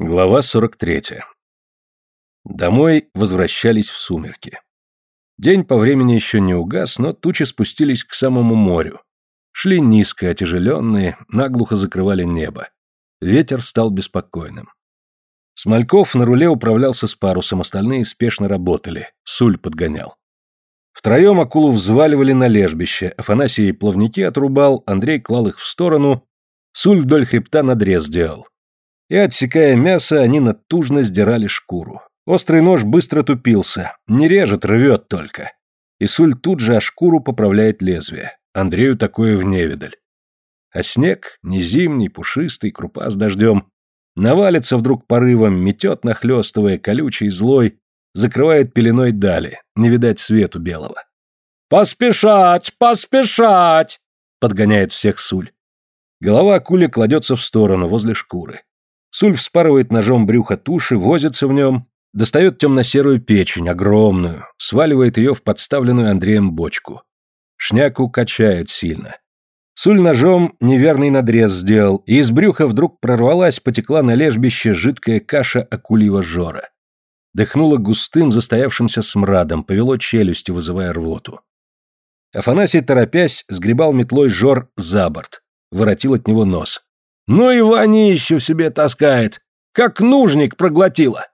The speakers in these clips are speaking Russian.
Глава 43. Домой возвращались в сумерки. День по времени еще не угас, но тучи спустились к самому морю. Шли низко, отяжеленные, наглухо закрывали небо. Ветер стал беспокойным. Смольков на руле управлялся с парусом, остальные спешно работали, Суль подгонял. Втроем акулу взваливали на лежбище, Афанасий плавники отрубал, Андрей клал их в сторону, Суль вдоль хребта надрез делал и, отсекая мясо, они натужно сдирали шкуру. Острый нож быстро тупился, не режет, рвет только. И Суль тут же о шкуру поправляет лезвие. Андрею такое в невидаль. А снег, не зимний, пушистый, крупа с дождем, навалится вдруг порывом, метет, нахлестывая, колючий, злой, закрывает пеленой дали, не видать свету белого. «Поспешать! Поспешать!» — подгоняет всех Суль. Голова акули кладется в сторону, возле шкуры. Суль вспарывает ножом брюхо туши, возится в нем, достает темно-серую печень, огромную, сваливает ее в подставленную Андреем бочку. Шняку качает сильно. Суль ножом неверный надрез сделал, и из брюха вдруг прорвалась, потекла на лежбище жидкая каша акульего жора. Дыхнуло густым, застоявшимся смрадом, повело челюсти, вызывая рвоту. Афанасий, торопясь, сгребал метлой жор за борт, воротил от него нос. Ну и вонищу себе таскает, как нужник проглотила.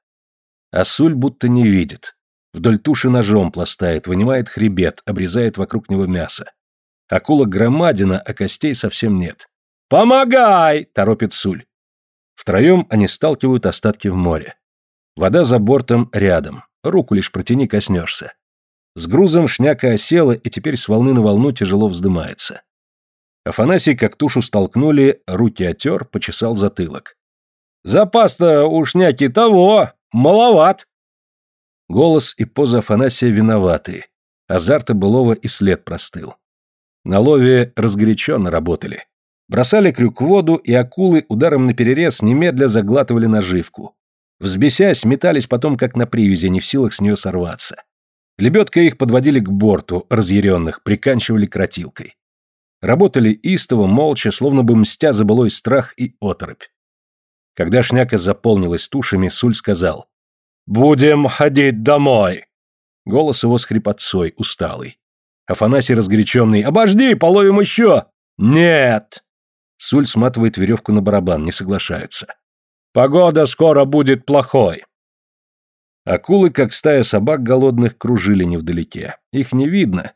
А Суль будто не видит. Вдоль туши ножом пластает, вынимает хребет, обрезает вокруг него мясо. Акула громадина, а костей совсем нет. «Помогай!» — торопит Суль. Втроем они сталкивают остатки в море. Вода за бортом рядом, руку лишь протяни, коснешься. С грузом шняка осела и теперь с волны на волну тяжело вздымается. Афанасий, как тушу столкнули, руки отер, почесал затылок. «Запас-то у шняки того, маловат!» Голос и поза Афанасия виноваты. Азарта былого и след простыл. На лове разгоряченно работали. Бросали крюк в воду, и акулы ударом наперерез немедля заглатывали наживку. Взбесясь, метались потом, как на привязи, не в силах с нее сорваться. Лебедкой их подводили к борту, разъяренных, приканчивали кротилкой. Работали истово, молча, словно бы мстя за былой страх и оторопь. Когда шняка заполнилась тушами, Суль сказал «Будем ходить домой!» Голос его с хрипотцой, усталый. Афанасий разгоряченный «Обожди, половим еще!» «Нет!» Суль сматывает веревку на барабан, не соглашается. «Погода скоро будет плохой!» Акулы, как стая собак голодных, кружили невдалеке. Их не видно,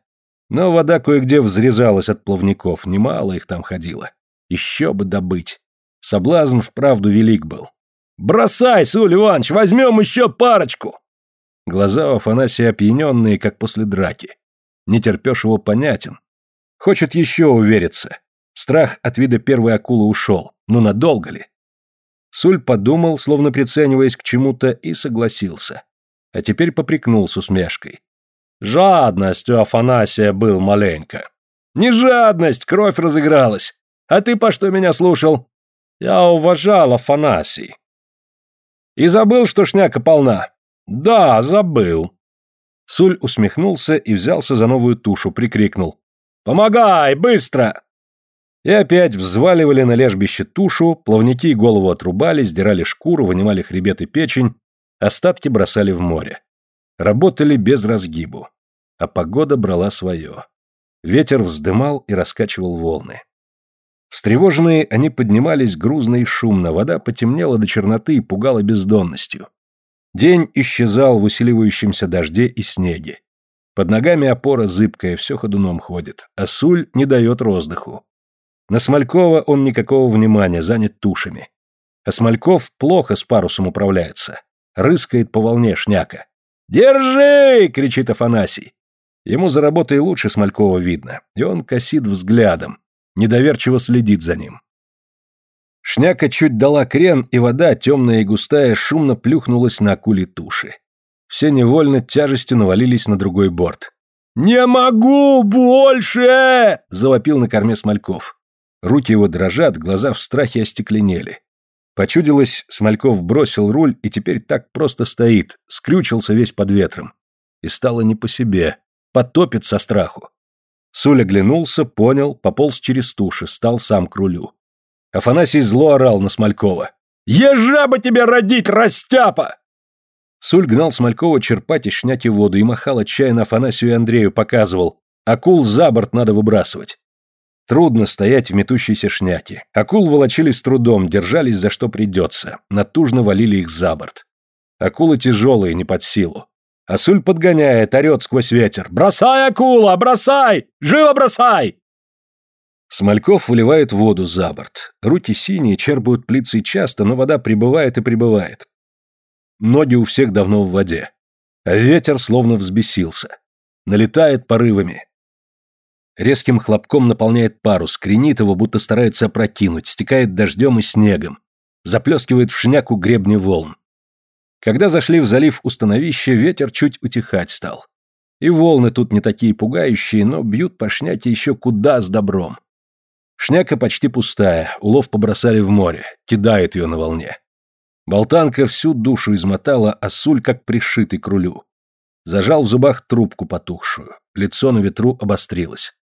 но вода кое-где взрезалась от плавников, немало их там ходило. Еще бы добыть. Соблазн вправду велик был. «Бросай, Суль Иванович, возьмем еще парочку!» Глаза у Афанасия опьяненные, как после драки. Не терпешь его понятен. Хочет еще увериться. Страх от вида первой акулы ушел. Ну надолго ли? Суль подумал, словно прицениваясь к чему-то, и согласился. А теперь попрекнул с усмешкой. Жадность у Афанасия был маленько. Не жадность, кровь разыгралась. А ты по что меня слушал? Я уважал Афанасий. И забыл, что шняка полна. Да, забыл. Суль усмехнулся и взялся за новую тушу, прикрикнул. «Помогай, быстро!» И опять взваливали на лежбище тушу, плавники голову отрубали, сдирали шкуру, вынимали хребет и печень, остатки бросали в море. Работали без разгибу. А погода брала свое. Ветер вздымал и раскачивал волны. Встревоженные они поднимались грузно и шумно, вода потемнела до черноты и пугала бездонностью. День исчезал в усиливающемся дожде и снеге. Под ногами опора зыбкая, все ходуном ходит, а Суль не дает роздыху. На Смолькова он никакого внимания, занят тушами. А Смольков плохо с парусом управляется. Рыскает по волне шняка. «Держи!» — кричит Афанасий. Ему за работой лучше Смолькова видно, и он косит взглядом, недоверчиво следит за ним. Шняка чуть дала крен, и вода, темная и густая, шумно плюхнулась на акули туши. Все невольно тяжестью навалились на другой борт. «Не могу больше!» — завопил на корме Смольков. Руки его дрожат, глаза в страхе остекленели. Почудилось, Смольков бросил руль и теперь так просто стоит, скрючился весь под ветром. И стало не по себе, потопит со страху. Суль оглянулся, понял, пополз через туши, стал сам к рулю. Афанасий зло орал на Смолькова. Ежа бы тебе родить, растяпа!» Суль гнал Смолькова черпать и шняки воду и махал отчаянно Афанасию и Андрею, показывал. Акул за борт надо выбрасывать. Трудно стоять в метущейся шняке. Акул волочили с трудом, держались за что придется. Натужно валили их за борт. Акулы тяжелые, не под силу. А Суль подгоняет, орет сквозь ветер. «Бросай, акула, бросай! Живо бросай!» Смольков выливает воду за борт. Руки синие, черпают плицей часто, но вода прибывает и прибывает. Ноги у всех давно в воде. А ветер словно взбесился. Налетает порывами. Резким хлопком наполняет парус, кренит его, будто старается опрокинуть, стекает дождем и снегом. Заплескивает в шняку гребни волн. Когда зашли в залив установище, ветер чуть утихать стал. И волны тут не такие пугающие, но бьют по шняке еще куда с добром. Шняка почти пустая, улов побросали в море, кидает ее на волне. Болтанка всю душу измотала, а суль как пришитый к рулю. Зажал в зубах трубку потухшую, лицо на ветру обострилось.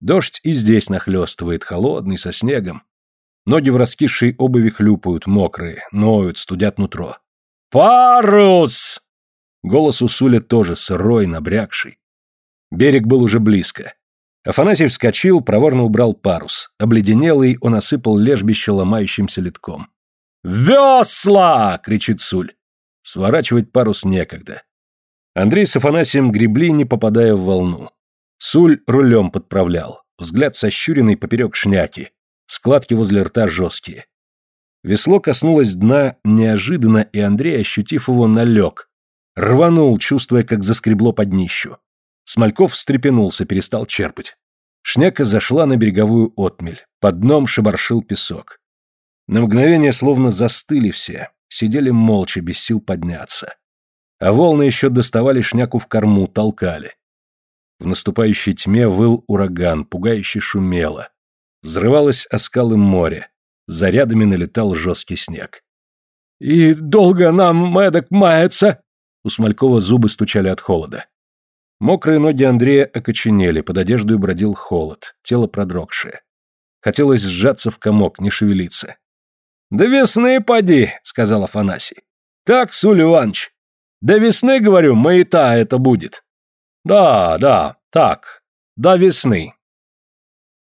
Дождь и здесь нахлестывает, холодный, со снегом. Ноги в раскисшей обуви хлюпают, мокрые, ноют, студят нутро. «Парус!» Голос у Суля тоже сырой, набрякший. Берег был уже близко. Афанасий вскочил, проворно убрал парус. Обледенелый он осыпал лежбище ломающимся литком. «Весла!» — кричит Суль. Сворачивать парус некогда. Андрей с Афанасием гребли, не попадая в волну. Суль рулем подправлял. Взгляд сощуренный поперек шняки. Складки возле рта жесткие. Весло коснулось дна неожиданно, и Андрей, ощутив его, налег. Рванул, чувствуя, как заскребло под днищу. Смольков встрепенулся, перестал черпать. Шняка зашла на береговую отмель. Под дном шебаршил песок. На мгновение словно застыли все, сидели молча, без сил подняться. А волны еще доставали шняку в корму, толкали. В наступающей тьме выл ураган, пугающе шумело. Взрывалось о скалы море. Зарядами налетал жесткий снег. «И долго нам эдак мается?» У Смолькова зубы стучали от холода. Мокрые ноги Андрея окоченели, под одеждой бродил холод, тело продрогшее. Хотелось сжаться в комок, не шевелиться. «До весны поди», — сказал Афанасий. «Так, Суль Иванович, до весны, говорю, маята это будет». «Да, да, так, до весны»,